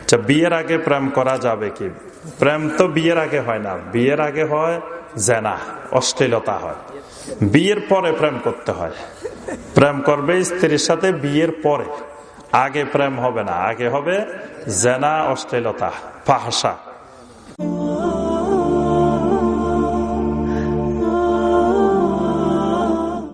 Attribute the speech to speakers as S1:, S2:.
S1: আচ্ছা বিয়ের আগে প্রেম করা যাবে কি? প্রেম তো বিয়ের আগে হয় না। বিয়ের আগে হয় জেনা, অশ্লীলতা হয়। বিয়ের পরে প্রেম করতে হয়। প্রেম করবে স্ত্রীর সাথে বিয়ের পরে। আগে প্রেম হবে না। আগে হবে জেনা, অশ্লীলতা ভাষা